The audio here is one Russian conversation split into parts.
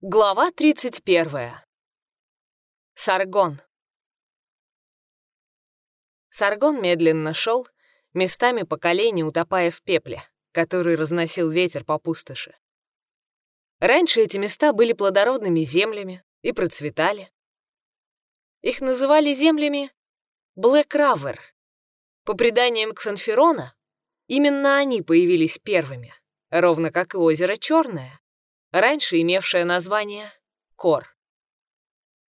Глава 31. Саргон. Саргон медленно шел, местами по колени утопая в пепле, который разносил ветер по пустоши. Раньше эти места были плодородными землями и процветали. Их называли землями Блэк-Равер. По преданиям Ксанферона, именно они появились первыми, ровно как и озеро Черное, раньше имевшее название Кор.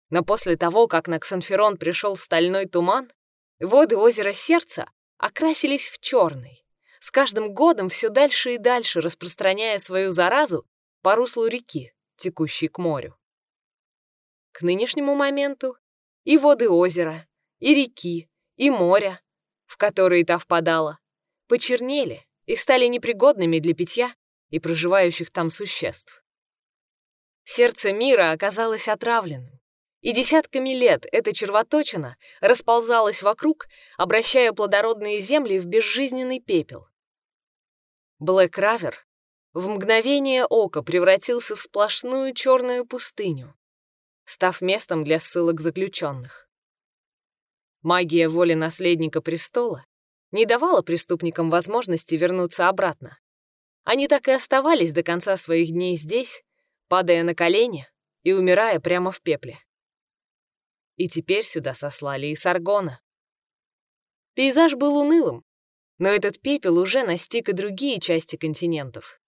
Но после того, как на Ксанферон пришел стальной туман, воды озера Сердца окрасились в черный, с каждым годом все дальше и дальше распространяя свою заразу по руслу реки, текущей к морю. К нынешнему моменту и воды озера, и реки, и моря, в которые та впадала, почернели и стали непригодными для питья и проживающих там существ. Сердце мира оказалось отравленным, и десятками лет эта червоточина расползалась вокруг, обращая плодородные земли в безжизненный пепел. Блэк Равер в мгновение ока превратился в сплошную черную пустыню, став местом для ссылок заключенных. Магия воли наследника престола не давала преступникам возможности вернуться обратно. Они так и оставались до конца своих дней здесь, падая на колени и умирая прямо в пепле. И теперь сюда сослали и Саргона. Пейзаж был унылым, но этот пепел уже настиг и другие части континентов.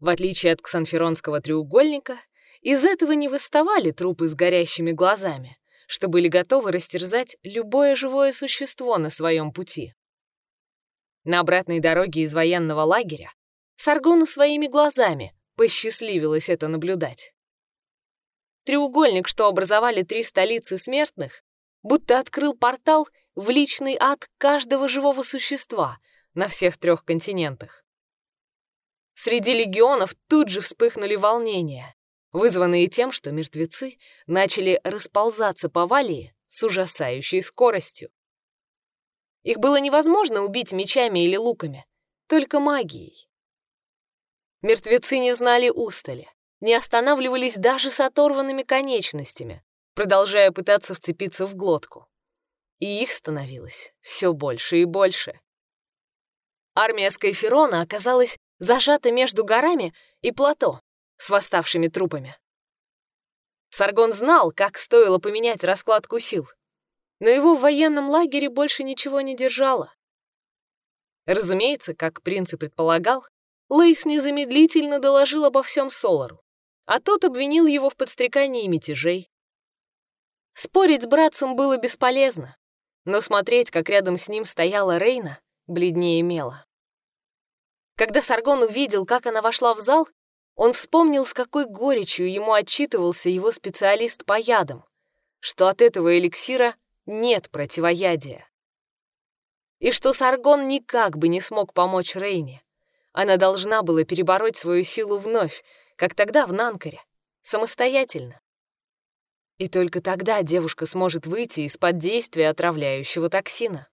В отличие от ксанферонского треугольника, из этого не выставали трупы с горящими глазами, что были готовы растерзать любое живое существо на своем пути. На обратной дороге из военного лагеря Саргону своими глазами посчастливилось это наблюдать. Треугольник, что образовали три столицы смертных, будто открыл портал в личный ад каждого живого существа на всех трех континентах. Среди легионов тут же вспыхнули волнения, вызванные тем, что мертвецы начали расползаться по Валии с ужасающей скоростью. Их было невозможно убить мечами или луками, только магией. Мертвецы не знали устали, не останавливались даже с оторванными конечностями, продолжая пытаться вцепиться в глотку. И их становилось все больше и больше. Армия Скайферона оказалась зажата между горами и плато с восставшими трупами. Саргон знал, как стоило поменять раскладку сил, но его в военном лагере больше ничего не держало. Разумеется, как принц и предполагал, Лейс незамедлительно доложил обо всем Солару, а тот обвинил его в подстрекании мятежей. Спорить с братцем было бесполезно, но смотреть, как рядом с ним стояла Рейна, бледнее мела. Когда Саргон увидел, как она вошла в зал, он вспомнил, с какой горечью ему отчитывался его специалист по ядам, что от этого эликсира нет противоядия. И что Саргон никак бы не смог помочь Рейне. Она должна была перебороть свою силу вновь, как тогда в Нанкаре, самостоятельно. И только тогда девушка сможет выйти из-под действия отравляющего токсина.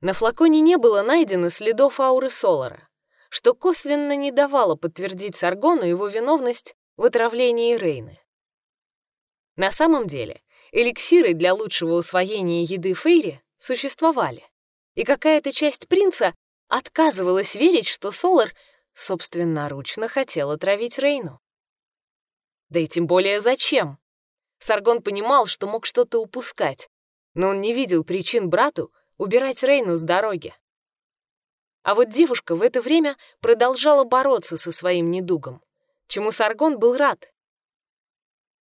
На флаконе не было найдено следов ауры Солара, что косвенно не давало подтвердить Саргону его виновность в отравлении Рейны. На самом деле, эликсиры для лучшего усвоения еды Фейри существовали, и какая-то часть принца отказывалась верить, что Солар собственноручно хотел отравить Рейну. Да и тем более зачем? Саргон понимал, что мог что-то упускать, но он не видел причин брату убирать Рейну с дороги. А вот девушка в это время продолжала бороться со своим недугом, чему Саргон был рад.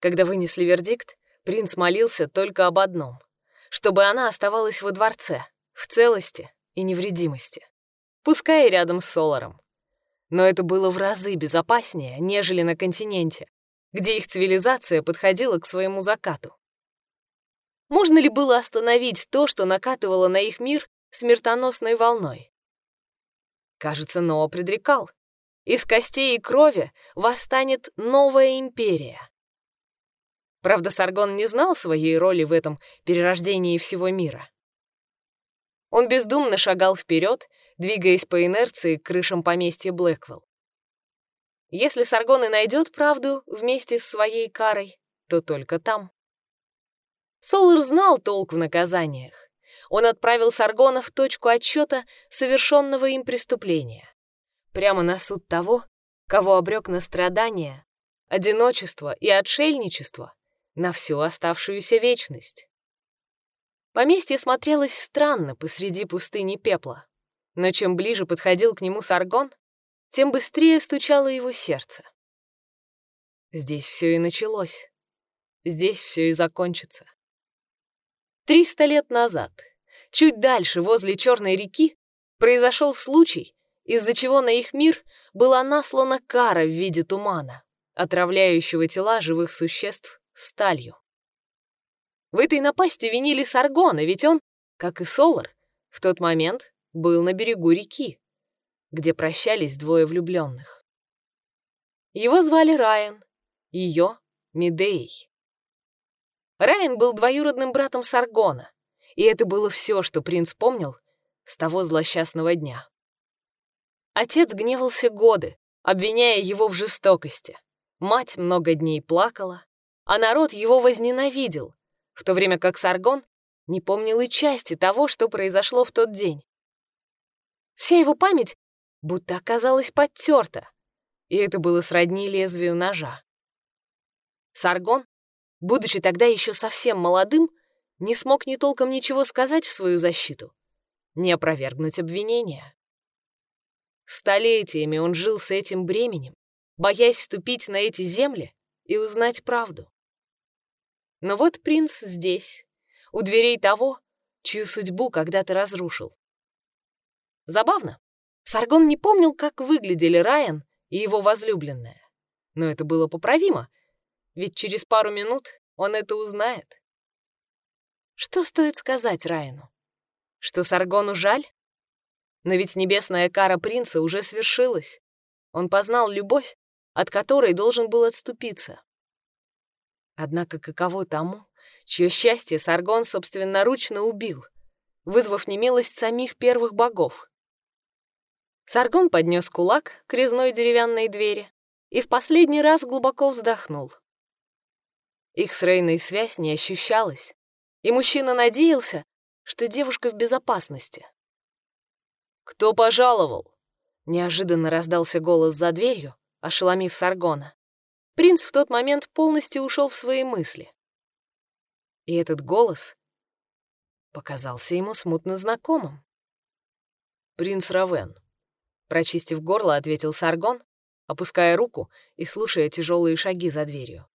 Когда вынесли вердикт, принц молился только об одном — чтобы она оставалась во дворце, в целости и невредимости пускай и рядом с Соларом. Но это было в разы безопаснее, нежели на континенте, где их цивилизация подходила к своему закату. Можно ли было остановить то, что накатывало на их мир смертоносной волной? Кажется, Ноа предрекал. Из костей и крови восстанет новая империя. Правда, Саргон не знал своей роли в этом перерождении всего мира. Он бездумно шагал вперед, двигаясь по инерции к крышам поместья Блэквелл. Если Саргон и найдет правду вместе с своей карой, то только там. Солар знал толк в наказаниях. Он отправил Саргона в точку отсчета совершенного им преступления. Прямо на суд того, кого обрек на страдания, одиночество и отшельничество на всю оставшуюся вечность. Поместье смотрелось странно посреди пустыни пепла, но чем ближе подходил к нему Саргон, тем быстрее стучало его сердце. Здесь все и началось. Здесь все и закончится. Триста лет назад, чуть дальше, возле Черной реки, произошел случай, из-за чего на их мир была наслана кара в виде тумана, отравляющего тела живых существ сталью. В этой напасти винили Саргона, ведь он, как и Солар, в тот момент был на берегу реки, где прощались двое влюбленных. Его звали Райан, ее — Медеей. Райан был двоюродным братом Саргона, и это было все, что принц помнил с того злосчастного дня. Отец гневался годы, обвиняя его в жестокости. Мать много дней плакала, а народ его возненавидел, в то время как Саргон не помнил и части того, что произошло в тот день. Вся его память будто оказалась подтерта, и это было сродни лезвию ножа. Саргон, будучи тогда еще совсем молодым, не смог ни толком ничего сказать в свою защиту, не опровергнуть обвинения. Столетиями он жил с этим бременем, боясь ступить на эти земли и узнать правду. Но вот принц здесь, у дверей того, чью судьбу когда-то разрушил. Забавно. Саргон не помнил, как выглядели Райан и его возлюбленная. Но это было поправимо, ведь через пару минут он это узнает. Что стоит сказать Райану? Что Саргону жаль? Но ведь небесная кара принца уже свершилась. Он познал любовь, от которой должен был отступиться. Однако каково тому, чье счастье Саргон собственноручно убил, вызвав немилость самих первых богов? Саргон поднес кулак к резной деревянной двери и в последний раз глубоко вздохнул. Их с Рейной связь не ощущалась, и мужчина надеялся, что девушка в безопасности. «Кто пожаловал?» — неожиданно раздался голос за дверью, ошеломив Саргона. Принц в тот момент полностью ушел в свои мысли. И этот голос показался ему смутно знакомым. «Принц Равен», — прочистив горло, ответил Саргон, опуская руку и слушая тяжелые шаги за дверью.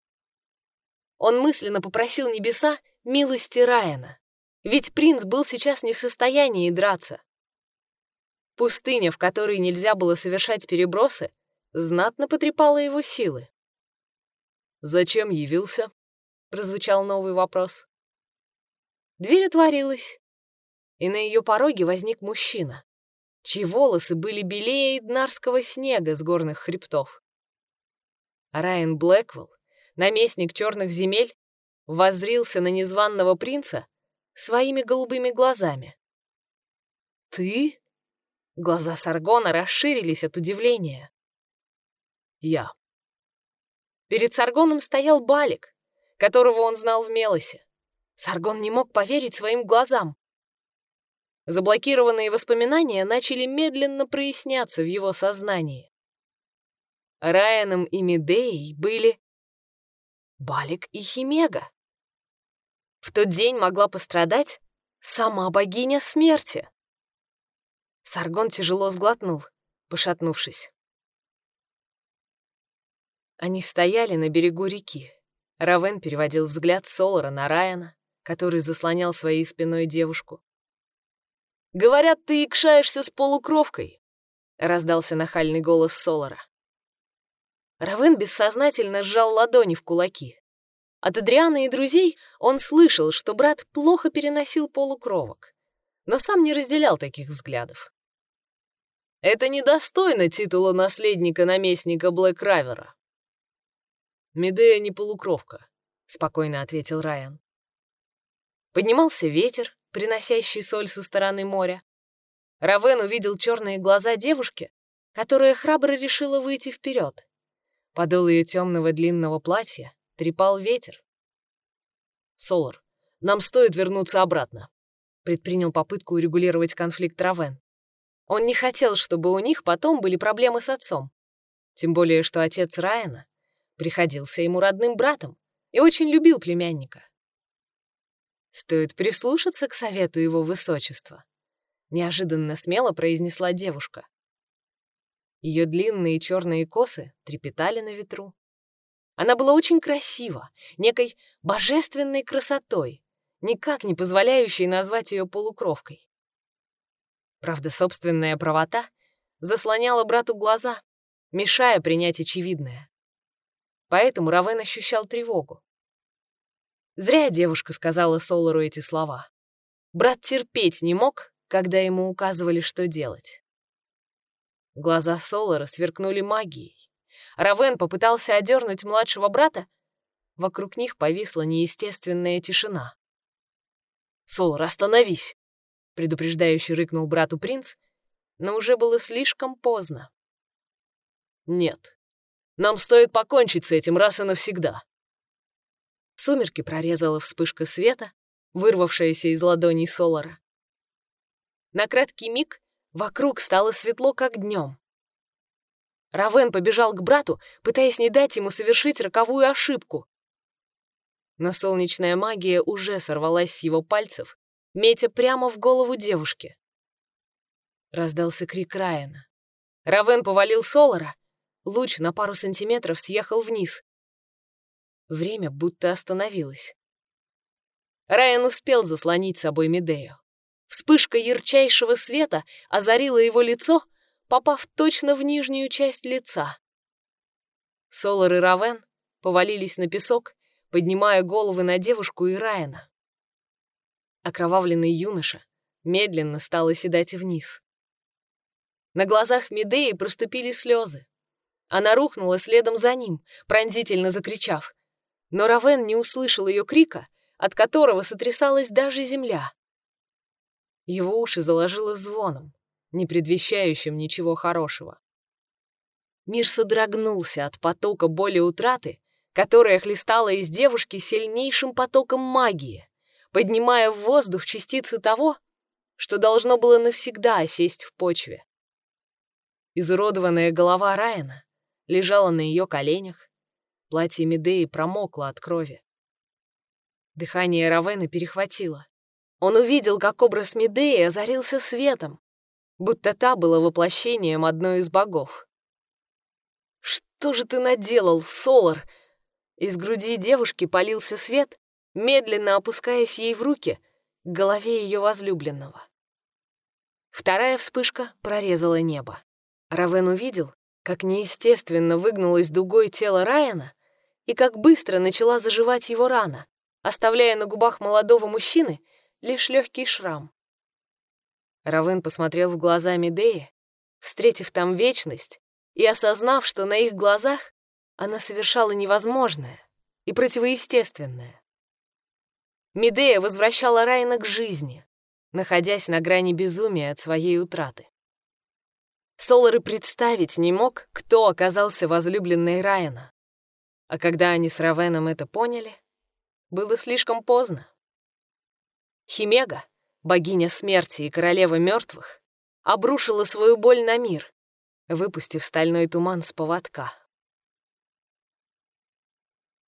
Он мысленно попросил небеса милости Райана, ведь принц был сейчас не в состоянии драться. Пустыня, в которой нельзя было совершать перебросы, знатно потрепала его силы. «Зачем явился?» — прозвучал новый вопрос. Дверь отворилась, и на ее пороге возник мужчина, чьи волосы были белее иднарского снега с горных хребтов. Райан Блэквелл, наместник черных земель, воззрился на незваного принца своими голубыми глазами. «Ты?» Глаза Саргона расширились от удивления. «Я», Перед Саргоном стоял Балик, которого он знал в Мелосе. Саргон не мог поверить своим глазам. Заблокированные воспоминания начали медленно проясняться в его сознании. Райаном и Медеей были Балик и Химега. В тот день могла пострадать сама богиня смерти. Саргон тяжело сглотнул, пошатнувшись. Они стояли на берегу реки. Равен переводил взгляд Солара на Райана, который заслонял своей спиной девушку. «Говорят, ты икшаешься с полукровкой», — раздался нахальный голос Солара. Равен бессознательно сжал ладони в кулаки. От Адриана и друзей он слышал, что брат плохо переносил полукровок, но сам не разделял таких взглядов. «Это недостойно титула наследника-наместника Блэк-Равера», «Медея не полукровка», — спокойно ответил Райан. Поднимался ветер, приносящий соль со стороны моря. Равен увидел черные глаза девушки, которая храбро решила выйти вперед, Подол ее темного длинного платья трепал ветер. «Солар, нам стоит вернуться обратно», — предпринял попытку урегулировать конфликт Равен. Он не хотел, чтобы у них потом были проблемы с отцом. Тем более, что отец Райана приходился ему родным братом и очень любил племянника. Стоит прислушаться к совету его высочества, неожиданно смело произнесла девушка. Ее длинные черные косы трепетали на ветру. Она была очень красива, некой божественной красотой, никак не позволяющей назвать ее полукровкой. Правда, собственная правота заслоняла брату глаза, мешая принять очевидное. Поэтому Равен ощущал тревогу. Зря девушка сказала Солару эти слова. Брат терпеть не мог, когда ему указывали, что делать. Глаза Солара сверкнули магией. Равен попытался одернуть младшего брата. Вокруг них повисла неестественная тишина. «Солар, остановись!» — предупреждающе рыкнул брату принц, но уже было слишком поздно. «Нет, нам стоит покончить с этим раз и навсегда», Сумерки прорезала вспышка света, вырвавшаяся из ладоней Солара. На краткий миг вокруг стало светло, как днем. Равен побежал к брату, пытаясь не дать ему совершить роковую ошибку. Но солнечная магия уже сорвалась с его пальцев, метя прямо в голову девушки. Раздался крик Райана. Равен повалил Солара, луч на пару сантиметров съехал вниз, Время будто остановилось. Райан успел заслонить собой Медею. Вспышка ярчайшего света озарила его лицо, попав точно в нижнюю часть лица. Солар и Равен повалились на песок, поднимая головы на девушку и Райана. Окровавленный юноша медленно стал оседать вниз. На глазах Медеи проступили слезы. Она рухнула следом за ним, пронзительно закричав. Но Равен не услышал ее крика, от которого сотрясалась даже земля. Его уши заложило звоном, не предвещающим ничего хорошего. Мир содрогнулся от потока боли утраты, которая хлестала из девушки сильнейшим потоком магии, поднимая в воздух частицы того, что должно было навсегда осесть в почве. Изуродованная голова Райана лежала на ее коленях, Платье Медеи промокло от крови. Дыхание Равена перехватило. Он увидел, как образ Медеи озарился светом, будто та была воплощением одной из богов. «Что же ты наделал, Солар?» Из груди девушки полился свет, медленно опускаясь ей в руки к голове ее возлюбленного. Вторая вспышка прорезала небо. Равен увидел, как неестественно выгнулось дугой тело Райана, и как быстро начала заживать его рана, оставляя на губах молодого мужчины лишь легкий шрам. Равен посмотрел в глаза Медеи, встретив там вечность и осознав, что на их глазах она совершала невозможное и противоестественное. Медея возвращала Райана к жизни, находясь на грани безумия от своей утраты. Солар представить не мог, кто оказался возлюбленной Райана. А когда они с Равеном это поняли, было слишком поздно. Химега, богиня смерти и королева мертвых, обрушила свою боль на мир, выпустив стальной туман с поводка.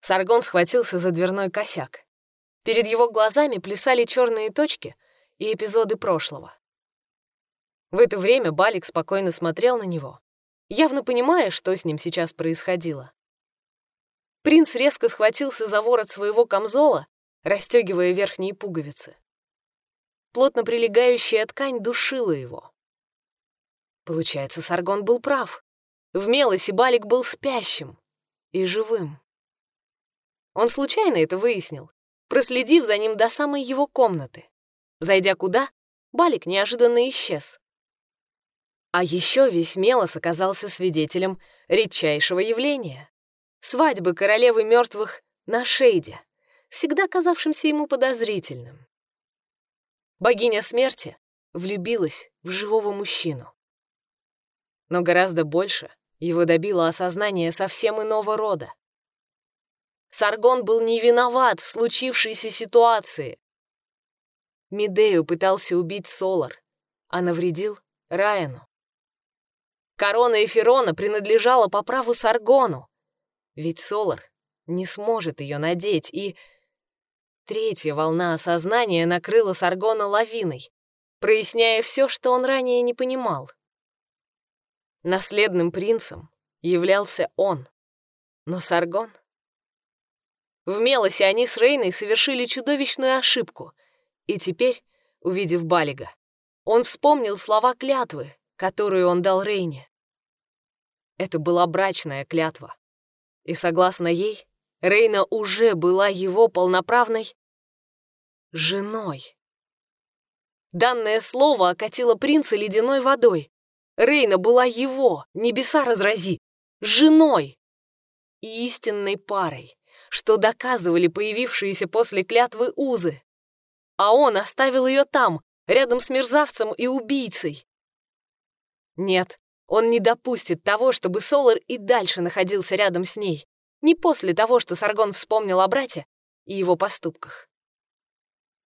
Саргон схватился за дверной косяк. Перед его глазами плясали черные точки и эпизоды прошлого. В это время Балик спокойно смотрел на него, явно понимая, что с ним сейчас происходило. Принц резко схватился за ворот своего камзола, расстегивая верхние пуговицы. Плотно прилегающая ткань душила его. Получается, Саргон был прав. В Мелосе Балик был спящим и живым. Он случайно это выяснил, проследив за ним до самой его комнаты. Зайдя куда, Балик неожиданно исчез. А еще весь Мелос оказался свидетелем редчайшего явления свадьбы королевы мертвых на Шейде, всегда казавшимся ему подозрительным. Богиня смерти влюбилась в живого мужчину. Но гораздо больше Его добило осознание совсем иного рода. Саргон был не виноват в случившейся ситуации. Медею пытался убить Солар, а навредил Райану. Корона Эфирона принадлежала по праву Саргону, ведь Солар не сможет ее надеть, и... Третья волна осознания накрыла Саргона лавиной, проясняя все, что он ранее не понимал. Наследным принцем являлся он, но Саргон... В Мелосе они с Рейной совершили чудовищную ошибку, и теперь, увидев Балига, он вспомнил слова клятвы, которую он дал Рейне. Это была брачная клятва, и, согласно ей, Рейна уже была его полноправной женой. Данное слово окатило принца ледяной водой. Рейна была его, небеса разрази, женой и истинной парой, что доказывали появившиеся после клятвы узы. А он оставил ее там, рядом с мерзавцем и убийцей. Нет, он не допустит того, чтобы Солар и дальше находился рядом с ней. Не после того, что Саргон вспомнил о брате и его поступках.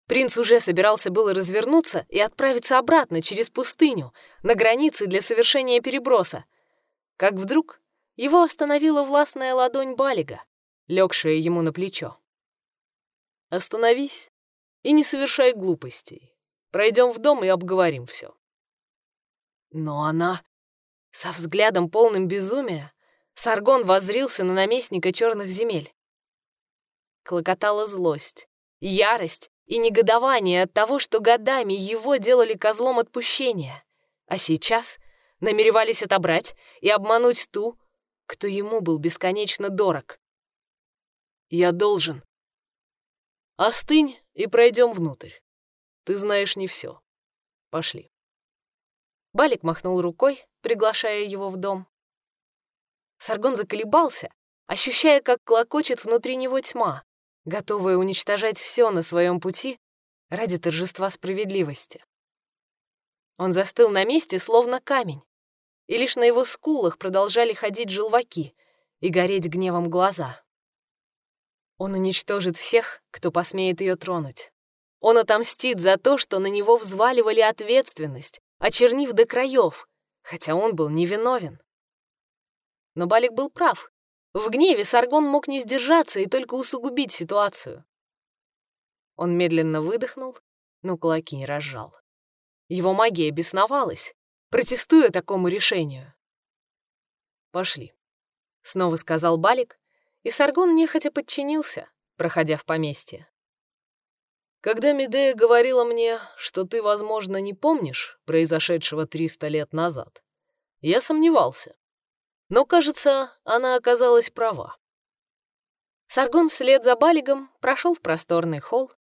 Принц уже собирался было развернуться и отправиться обратно через пустыню, на границе для совершения переброса, как вдруг его остановила властная ладонь Балига, легшая ему на плечо. «Остановись и не совершай глупостей. Пройдем в дом и обговорим все. Но она... Со взглядом полным безумия Саргон воззрился на наместника черных земель. Клокотала злость, ярость и негодование от того, что годами его делали козлом отпущения, а сейчас намеревались отобрать и обмануть ту, кто ему был бесконечно дорог. «Я должен». «Остынь и пройдем внутрь. Ты знаешь не все. Пошли». Балик махнул рукой, приглашая его в дом. Саргон заколебался, ощущая, как клокочет внутри него тьма, готовая уничтожать все на своем пути ради торжества справедливости. Он застыл на месте, словно камень, и лишь на его скулах продолжали ходить желваки и гореть гневом глаза. Он уничтожит всех, кто посмеет ее тронуть. Он отомстит за то, что на него взваливали ответственность, очернив до краев, хотя он был невиновен. Но Балик был прав. В гневе Саргон мог не сдержаться и только усугубить ситуацию. Он медленно выдохнул, но кулаки не разжал. Его магия бесновалась, протестуя такому решению. «Пошли», — снова сказал Балик, и Саргон нехотя подчинился, проходя в поместье. Когда Медея говорила мне, что ты, возможно, не помнишь произошедшего 300 лет назад, я сомневался. Но, кажется, она оказалась права. Саргон вслед за Балигом прошел в просторный холл,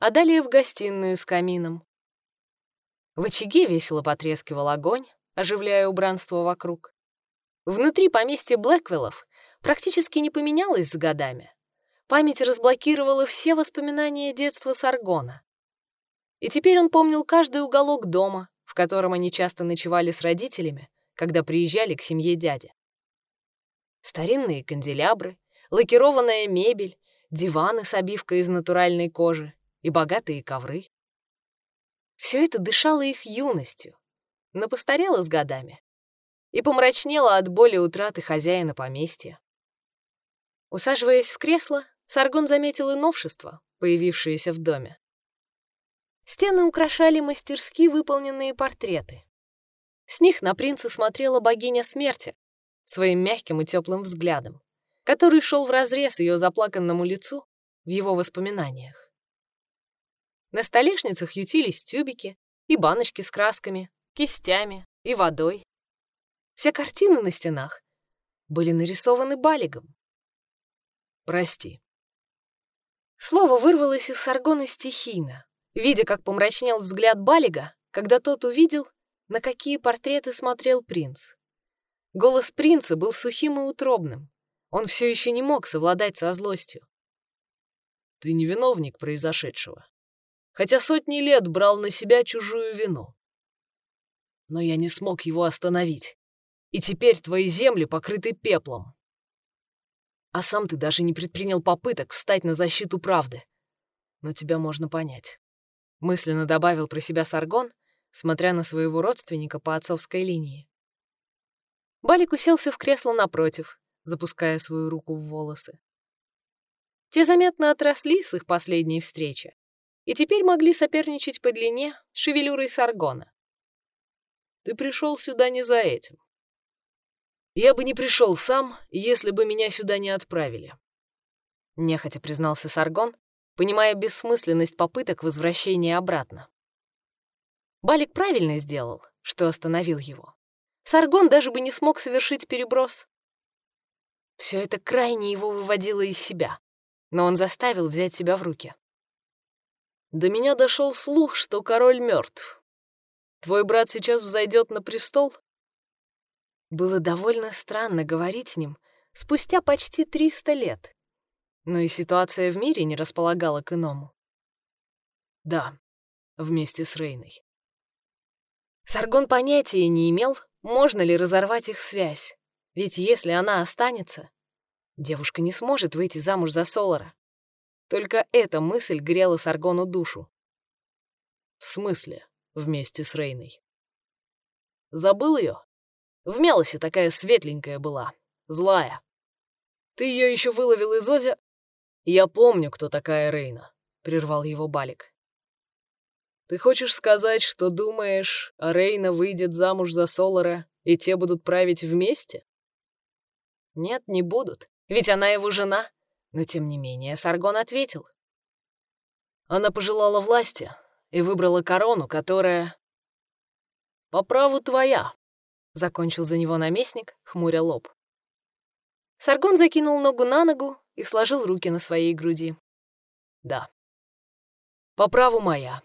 а далее в гостиную с камином. В очаге весело потрескивал огонь, оживляя убранство вокруг. Внутри поместья Блэквиллов практически не поменялось с годами. Память разблокировала все воспоминания детства Саргона. И теперь он помнил каждый уголок дома, в котором они часто ночевали с родителями, когда приезжали к семье дяди. Старинные канделябры, лакированная мебель, диваны с обивкой из натуральной кожи и богатые ковры. Все это дышало их юностью, но постарело с годами и помрачнело от боли утраты хозяина поместья. Усаживаясь в кресло, Саргон заметил и новшества, появившиеся в доме. Стены украшали мастерски выполненные портреты. С них на принца смотрела богиня смерти, своим мягким и теплым взглядом, который шел вразрез ее заплаканному лицу в его воспоминаниях. На столешницах ютились тюбики и баночки с красками, кистями и водой. Все картины на стенах были нарисованы балигом. «Прости». Слово вырвалось из Саргона стихийно, видя, как помрачнел взгляд Балига, когда тот увидел, на какие портреты смотрел принц. Голос принца был сухим и утробным. Он все еще не мог совладать со злостью. «Ты не виновник произошедшего, хотя сотни лет брал на себя чужую вину. Но я не смог его остановить. и теперь твои земли покрыты пеплом. А сам ты даже не предпринял попыток встать на защиту правды. Но тебя можно понять. Мысленно добавил про себя Саргон, смотря на своего родственника по отцовской линии. Балик уселся в кресло напротив, запуская свою руку в волосы. Те заметно отросли с их последней встречи и теперь могли соперничать по длине с шевелюрой Саргона. «Ты пришел сюда не за этим. Я бы не пришел сам, если бы меня сюда не отправили. Нехотя признался Саргон, понимая бессмысленность попыток возвращения обратно. Балик правильно сделал, что остановил его. Саргон даже бы не смог совершить переброс. Все это крайне его выводило из себя, но он заставил взять себя в руки. До меня дошел слух, что король мертв. Твой брат сейчас взойдет на престол, было довольно странно говорить с ним спустя почти 300 лет. Но и ситуация в мире не располагала к иному. Да, вместе с Рейной. Саргон понятия не имел, можно ли разорвать их связь. Ведь если она останется, девушка не сможет выйти замуж за Солара. Только эта мысль грела Саргону душу. В смысле вместе с Рейной? Забыл ее? В Мелосе такая светленькая была, злая. Ты ее еще выловил из озера? Я помню, кто такая Рейна, — прервал его Балик. Ты хочешь сказать, что думаешь, Рейна выйдет замуж за Солара, и те будут править вместе? Нет, не будут, ведь она его жена. Но тем не менее Саргон ответил. Она пожелала власти и выбрала корону, которая... По праву твоя, закончил за него наместник, хмуря лоб. Саргон закинул ногу на ногу и сложил руки на своей груди. Да. По праву моя.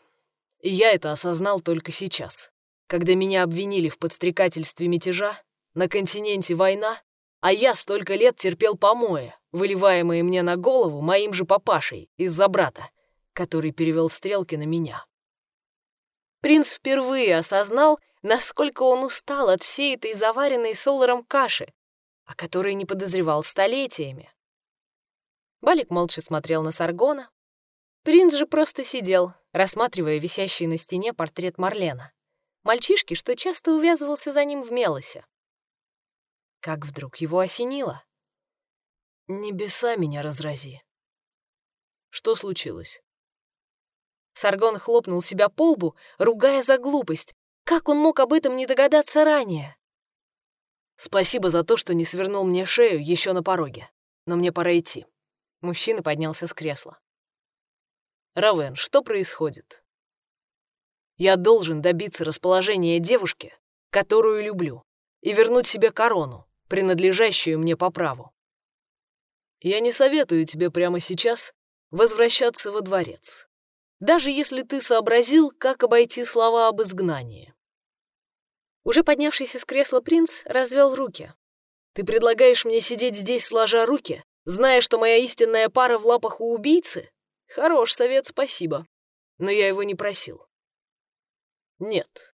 И я это осознал только сейчас, когда меня обвинили в подстрекательстве мятежа, на континенте война, а я столько лет терпел помои, выливаемые мне на голову моим же папашей из-за брата, который перевел стрелки на меня. Принц впервые осознал, насколько он устал от всей этой заваренной соларом каши, о которой не подозревал столетиями. Балик молча смотрел на Саргона. Принц же просто сидел, рассматривая висящий на стене портрет Марлена, мальчишки, что часто увязывался за ним в Мелосе. Как вдруг его осенило. «Небеса меня разрази». «Что случилось?» Саргон хлопнул себя по лбу, ругая за глупость, как он мог об этом не догадаться ранее? Спасибо за то, что не свернул мне шею еще на пороге. Но мне пора идти. Мужчина поднялся с кресла. Равен, что происходит? Я должен добиться расположения девушки, которую люблю, и вернуть себе корону, принадлежащую мне по праву. Я не советую тебе прямо сейчас возвращаться во дворец, даже если ты сообразил, как обойти слова об изгнании. Уже поднявшийся с кресла принц развел руки. «Ты предлагаешь мне сидеть здесь, сложа руки, зная, что моя истинная пара в лапах у убийцы? Хорош совет, спасибо. Но я его не просил». «Нет.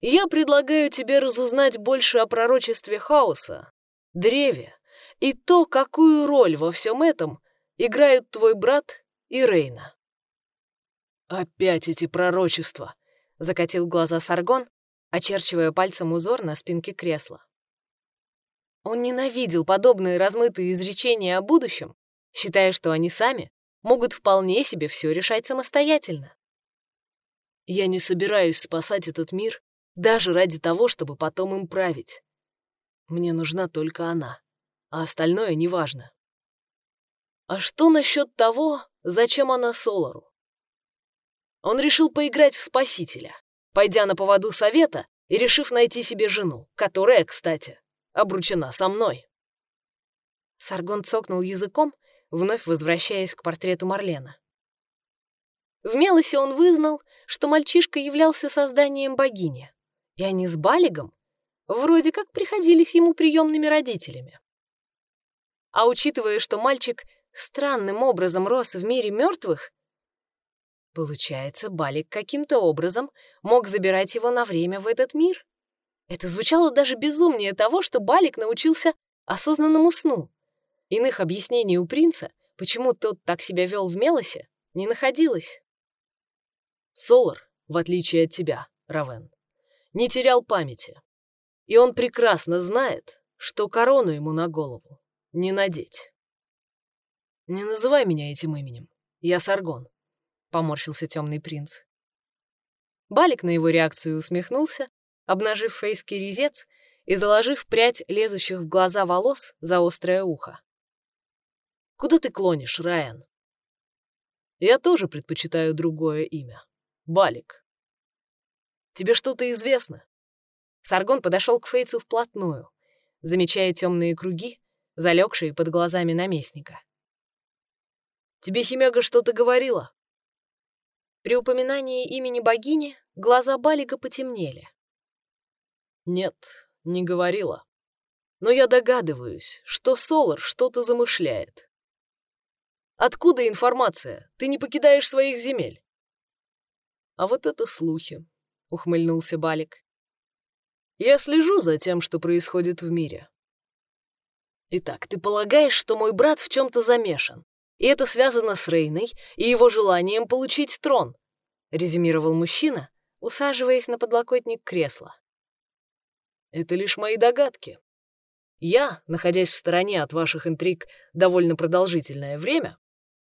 Я предлагаю тебе разузнать больше о пророчестве хаоса, древе и то, какую роль во всем этом играют твой брат и Рейна». «Опять эти пророчества!» — закатил глаза Саргон, очерчивая пальцем узор на спинке кресла. Он ненавидел подобные размытые изречения о будущем, считая, что они сами могут вполне себе все решать самостоятельно. «Я не собираюсь спасать этот мир даже ради того, чтобы потом им править. Мне нужна только она, а остальное неважно. А что насчет того, зачем она Солару? Он решил поиграть в спасителя, пойдя на поводу совета и решив найти себе жену, которая, кстати, обручена со мной. Саргон цокнул языком, вновь возвращаясь к портрету Марлена. В Мелосе он вызнал, что мальчишка являлся созданием богини, и они с Балигом вроде как приходились ему приемными родителями. А учитывая, что мальчик странным образом рос в мире мертвых, Получается, Балик каким-то образом мог забирать его на время в этот мир? Это звучало даже безумнее того, что Балик научился осознанному сну. Иных объяснений у принца, почему тот так себя вел в Мелосе, не находилось. Солар, в отличие от тебя, Равен, не терял памяти. И он прекрасно знает, что корону ему на голову не надеть. «Не называй меня этим именем. Я Саргон», — поморщился темный принц. Балик на его реакцию усмехнулся, обнажив фейский резец и заложив прядь лезущих в глаза волос за острое ухо. «Куда ты клонишь, Райан?» «Я тоже предпочитаю другое имя. Балик. Тебе что-то известно?» Саргон подошел к Фейцу вплотную, замечая темные круги, залегшие под глазами наместника. «Тебе Химега что-то говорила?» При упоминании имени богини глаза Балика потемнели. «Нет, не говорила. Но я догадываюсь, что Солар что-то замышляет. Откуда информация? Ты не покидаешь своих земель?» «А вот это слухи», — ухмыльнулся Балик. «Я слежу за тем, что происходит в мире. Итак, ты полагаешь, что мой брат в чем-то замешан, и это связано с Рейной и его желанием получить трон», — резюмировал мужчина, усаживаясь на подлокотник кресла. Это лишь мои догадки. Я, находясь в стороне от ваших интриг довольно продолжительное время,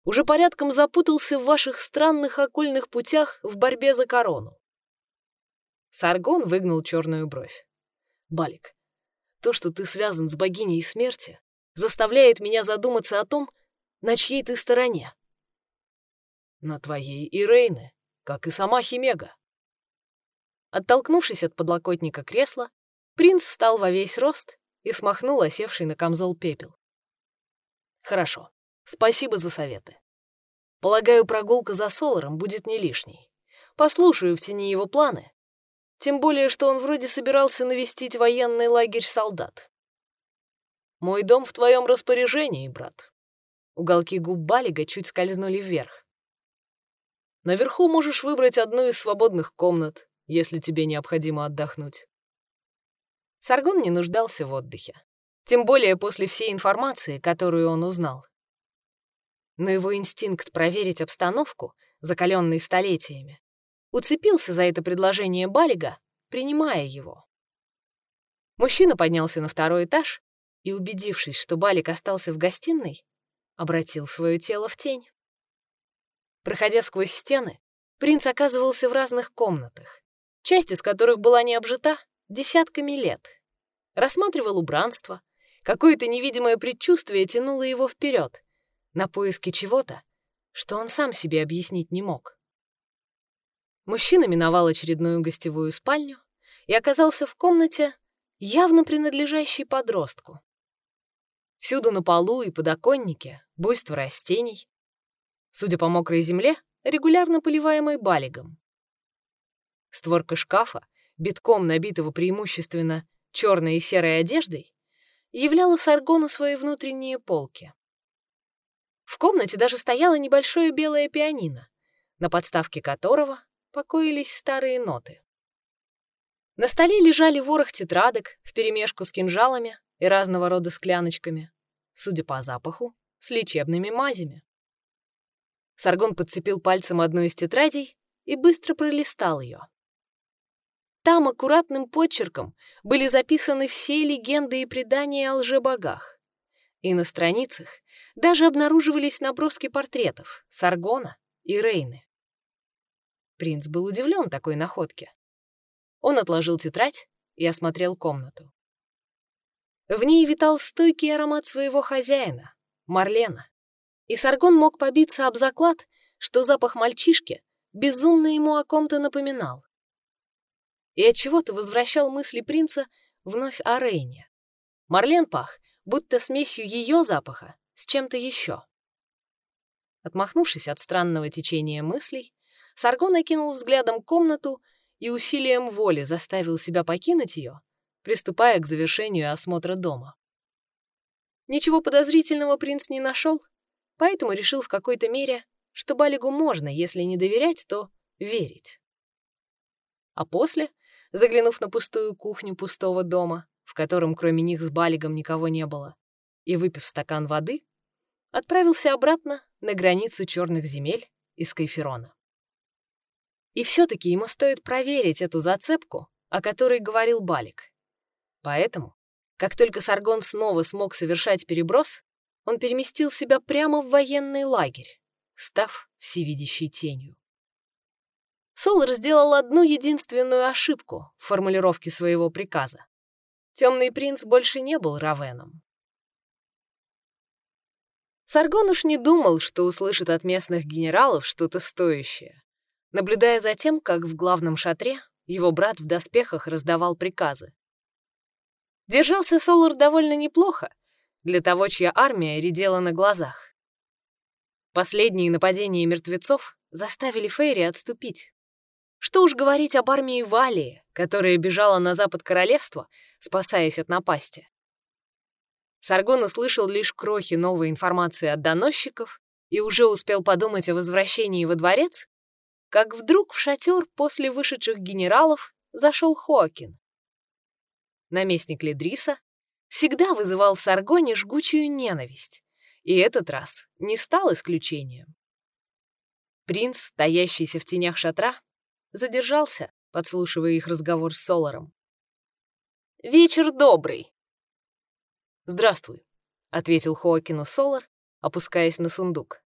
уже порядком запутался в ваших странных окольных путях в борьбе за корону. Саргон выгнул черную бровь. Балик, то, что ты связан с богиней смерти, заставляет меня задуматься о том, на чьей ты стороне. На твоей Ирейны, как и сама Химега. Оттолкнувшись от подлокотника кресла, Принц встал во весь рост и смахнул осевший на камзол пепел. «Хорошо. Спасибо за советы. Полагаю, прогулка за Соларом будет не лишней. Послушаю в тени его планы. Тем более, что он вроде собирался навестить военный лагерь солдат. Мой дом в твоем распоряжении, брат». Уголки губ Балига чуть скользнули вверх. Наверху можешь выбрать одну из свободных комнат, если тебе необходимо отдохнуть. Саргон не нуждался в отдыхе. Тем более после всей информации, которую он узнал. Но его инстинкт проверить обстановку, закаленный столетиями, уцепился за это предложение Балига, принимая его. Мужчина поднялся на второй этаж и, убедившись, что Балик остался в гостиной, обратил свое тело в тень. Проходя сквозь стены, принц оказывался в разных комнатах, часть из которых была не обжита десятками лет рассматривал убранство. Какое-то невидимое предчувствие тянуло его вперед, на поиски чего-то, что он сам себе объяснить не мог. Мужчина миновал очередную гостевую спальню и оказался в комнате, явно принадлежащей подростку. Всюду на полу и подоконнике буйство растений, судя по мокрой земле, регулярно поливаемой балигом. Створка шкафа, битком набитого преимущественно черной и серой одеждой, являла Саргону свои внутренние полки. В комнате даже стояло небольшое белое пианино, на подставке которого покоились старые ноты. На столе лежали ворох тетрадок вперемешку с кинжалами и разного рода скляночками, судя по запаху, с лечебными мазями. Саргон подцепил пальцем одну из тетрадей и быстро пролистал ее. Там аккуратным почерком были записаны все легенды и предания о лжебогах. И на страницах даже обнаруживались наброски портретов Саргона и Рейны. Принц был удивлен такой находке. Он отложил тетрадь и осмотрел комнату. В ней витал стойкий аромат своего хозяина, Марлена. И Саргон мог побиться об заклад, что запах мальчишки безумно ему о ком-то напоминал и от чего то возвращал мысли принца вновь о Рейне. Марлен пах, будто смесью ее запаха с чем-то еще. Отмахнувшись от странного течения мыслей, Саргон окинул взглядом комнату и усилием воли заставил себя покинуть ее, приступая к завершению осмотра дома. Ничего подозрительного принц не нашел, поэтому решил в какой-то мере, что Балигу можно, если не доверять, то верить. А после заглянув на пустую кухню пустого дома, в котором кроме них с Балигом никого не было, и выпив стакан воды, отправился обратно на границу черных земель из Кайферона. И все-таки ему стоит проверить эту зацепку, о которой говорил Балик. Поэтому, как только Саргон снова смог совершать переброс, он переместил себя прямо в военный лагерь, став всевидящей тенью. Солар сделал одну единственную ошибку в формулировке своего приказа. Темный принц больше не был Равеном. Саргон уж не думал, что услышит от местных генералов что-то стоящее, наблюдая за тем, как в главном шатре его брат в доспехах раздавал приказы. Держался Солар довольно неплохо для того, чья армия редела на глазах. Последние нападения мертвецов заставили Фейри отступить. Что уж говорить об армии Валии, которая бежала на запад королевства, спасаясь от напасти. Саргон услышал лишь крохи новой информации от доносчиков и уже успел подумать о возвращении во дворец, как вдруг в шатер после вышедших генералов зашел Хоакин. Наместник Ледриса всегда вызывал в Саргоне жгучую ненависть, и этот раз не стал исключением. Принц, стоящийся в тенях шатра, задержался, подслушивая их разговор с Соларом. «Вечер добрый!» «Здравствуй», — ответил Хоакину Солар, опускаясь на сундук.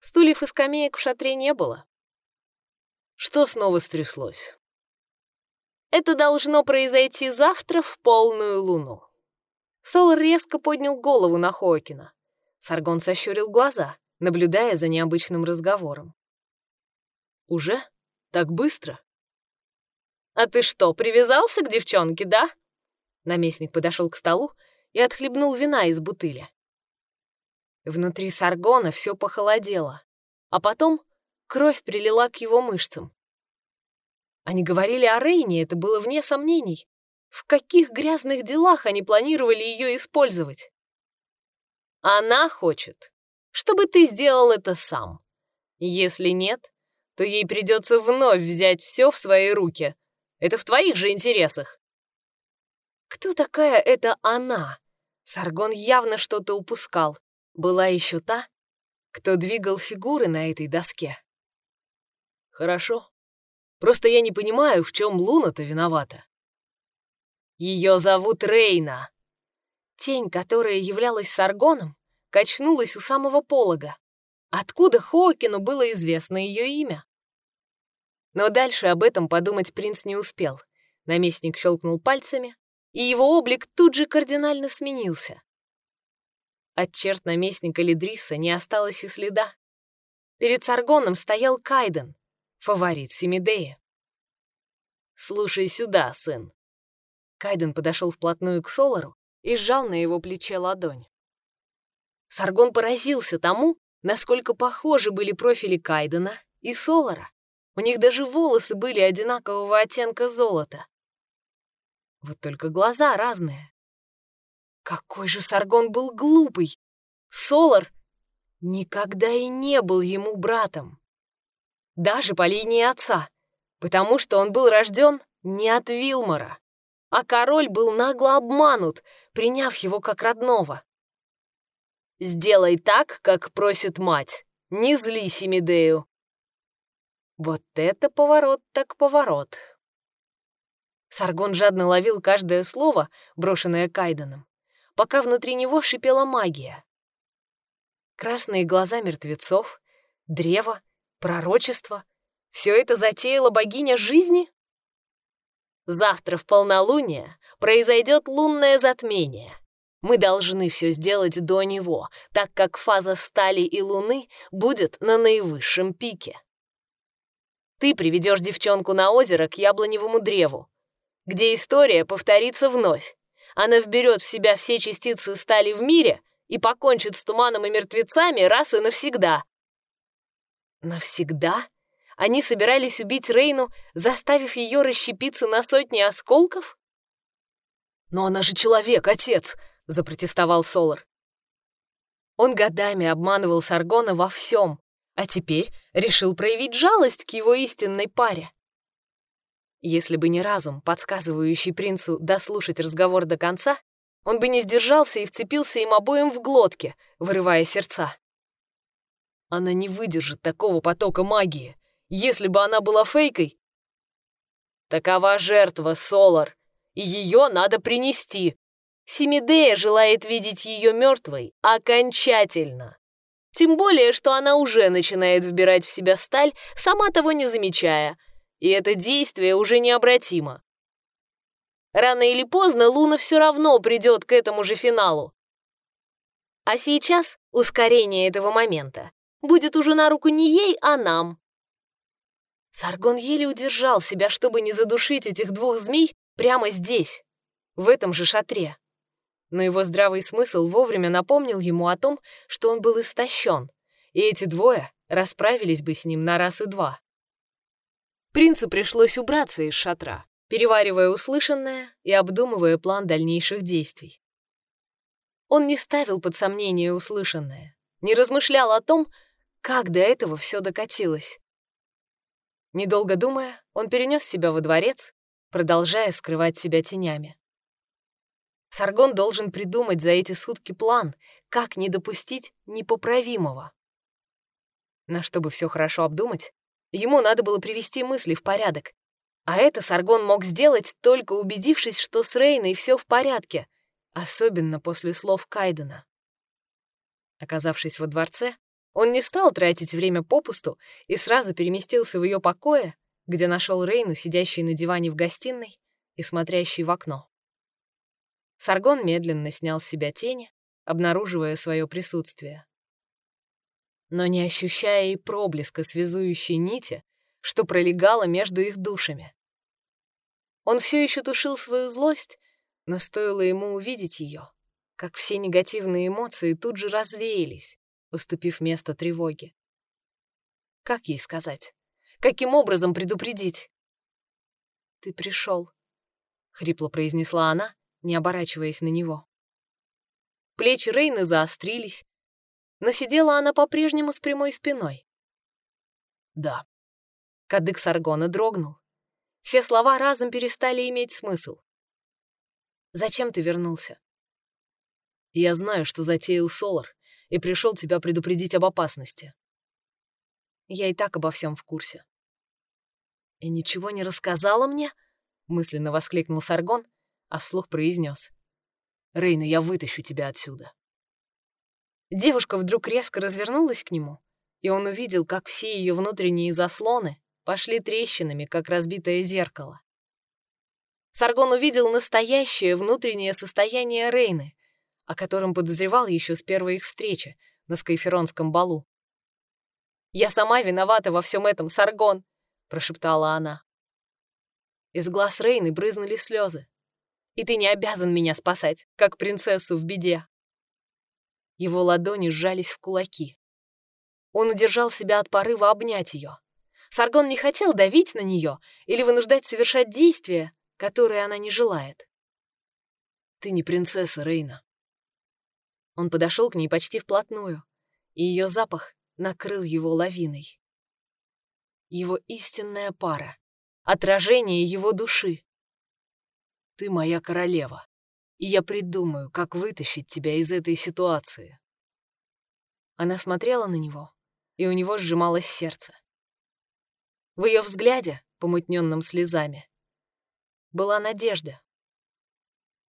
Стульев и скамеек в шатре не было. Что снова стряслось? Это должно произойти завтра в полную луну. Солар резко поднял голову на Хоакина. Саргон сощурил глаза, наблюдая за необычным разговором. «Уже?» Так быстро? А ты что, привязался к девчонке, да? Наместник подошел к столу и отхлебнул вина из бутыли. Внутри Саргона все похолодело, а потом кровь прилила к его мышцам. Они говорили о Рейне, это было вне сомнений. В каких грязных делах они планировали ее использовать? Она хочет, чтобы ты сделал это сам. Если нет, то ей придется вновь взять все в свои руки. Это в твоих же интересах. Кто такая эта она? Саргон явно что-то упускал. Была еще та, кто двигал фигуры на этой доске. Хорошо. Просто я не понимаю, в чем Луна-то виновата. Ее зовут Рейна. Тень, которая являлась Саргоном, качнулась у самого полога. Откуда Хоакину было известно ее имя? Но дальше об этом подумать принц не успел. Наместник щелкнул пальцами, и его облик тут же кардинально сменился. От черт наместника Лидриса не осталось и следа. Перед Саргоном стоял Кайден, фаворит Семидея. «Слушай сюда, сын». Кайден подошел вплотную к Солару и сжал на его плече ладонь. Саргон поразился тому, насколько похожи были профили Кайдена и Солара. У них даже волосы были одинакового оттенка золота. Вот только глаза разные. Какой же Саргон был глупый! Солар никогда и не был ему братом. Даже по линии отца, потому что он был рожден не от Вилмора, а король был нагло обманут, приняв его как родного. «Сделай так, как просит мать. Не зли Семидею», вот это поворот так поворот. Саргон жадно ловил каждое слово, брошенное Кайденом, пока внутри него шипела магия. Красные глаза мертвецов, древо, пророчество — все это затеяла богиня жизни? Завтра в полнолуние произойдет лунное затмение. Мы должны все сделать до него, так как фаза стали и луны будет на наивысшем пике. Ты приведешь девчонку на озеро к яблоневому древу, где история повторится вновь. Она вберет в себя все частицы стали в мире и покончит с туманом и мертвецами раз и навсегда. Навсегда? Они собирались убить Рейну, заставив ее расщепиться на сотни осколков? «Но она же человек, отец!» — запротестовал Солар. Он годами обманывал Саргона во всем, а теперь решил проявить жалость к его истинной паре. Если бы не разум, подсказывающий принцу дослушать разговор до конца, он бы не сдержался и вцепился им обоим в глотки, вырывая сердца. Она не выдержит такого потока магии. Если бы она была фейкой... Такова жертва, Солар, и ее надо принести. Семидея желает видеть ее мертвой окончательно. Тем более, что она уже начинает вбирать в себя сталь, сама того не замечая, и это действие уже необратимо. Рано или поздно Луна все равно придет к этому же финалу. А сейчас ускорение этого момента будет уже на руку не ей, а нам. Саргон еле удержал себя, чтобы не задушить этих двух змей прямо здесь, в этом же шатре. Но его здравый смысл вовремя напомнил ему о том, что он был истощен, и эти двое расправились бы с ним на раз и два. Принцу пришлось убраться из шатра, переваривая услышанное и обдумывая план дальнейших действий. Он не ставил под сомнение услышанное, не размышлял о том, как до этого все докатилось. Недолго думая, он перенес себя во дворец, продолжая скрывать себя тенями. Саргон должен придумать за эти сутки план, как не допустить непоправимого. Но чтобы все хорошо обдумать, ему надо было привести мысли в порядок, а это Саргон мог сделать, только убедившись, что с Рейной все в порядке, особенно после слов Кайдена. Оказавшись во дворце, он не стал тратить время попусту и сразу переместился в ее покое, где нашел Рейну, сидящей на диване в гостиной и смотрящей в окно. Саргон медленно снял с себя тени, обнаруживая свое присутствие. Но не ощущая и проблеска связующей нити, что пролегало между их душами. Он все еще тушил свою злость, но стоило ему увидеть ее, как все негативные эмоции тут же развеялись, уступив место тревоге. Как ей сказать? Каким образом предупредить? «Ты пришел», — хрипло произнесла она, не оборачиваясь на него. Плечи Рейны заострились, но сидела она по-прежнему с прямой спиной. «Да». Кадык Саргона дрогнул, все слова разом перестали иметь смысл. «Зачем ты вернулся?» «Я знаю, что затеял Солар, и пришел тебя предупредить об опасности». «Я и так обо всем в курсе». «И ничего не рассказала мне?» — мысленно воскликнул Саргон, а вслух произнес. «Рейна, я вытащу тебя отсюда». Девушка вдруг резко развернулась к нему, и он увидел, как все ее внутренние заслоны пошли трещинами, как разбитое зеркало. Саргон увидел настоящее внутреннее состояние Рейны, о котором подозревал еще с первой их встречи на Скайферонском балу. «Я сама виновата во всем этом, Саргон!» — прошептала она. Из глаз Рейны брызнули слезы. «И ты не обязан меня спасать, как принцессу в беде!» Его ладони сжались в кулаки. Он удержал себя от порыва обнять ее. Саргон не хотел давить на нее или вынуждать совершать действия, которые она не желает. «Ты не принцесса, Рейна». Он подошел к ней почти вплотную, и ее запах накрыл его лавиной. Его истинная пара, отражение его души. «Ты моя королева, и я придумаю, как вытащить тебя из этой ситуации». Она смотрела на него, и у него сжималось сердце. В ее взгляде, помутненном слезами, была надежда.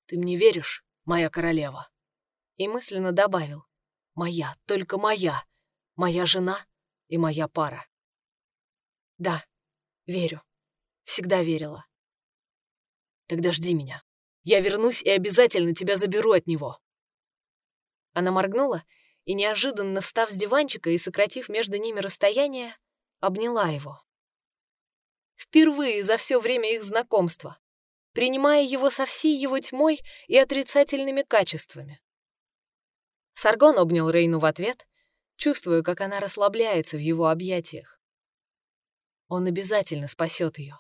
«Ты мне веришь, моя королева?» И мысленно добавил. «Моя, только моя, моя жена и моя пара». «Да, верю. Всегда верила». «Тогда жди меня. Я вернусь и обязательно тебя заберу от него». Она моргнула и, неожиданно встав с диванчика и сократив между ними расстояние, обняла его впервые за все время их знакомства, принимая его со всей его тьмой и отрицательными качествами. Саргон обнял Рейну в ответ, чувствуя, как она расслабляется в его объятиях. Он обязательно спасет ее,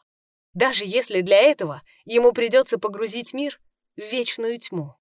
даже если для этого ему придется погрузить мир в вечную тьму.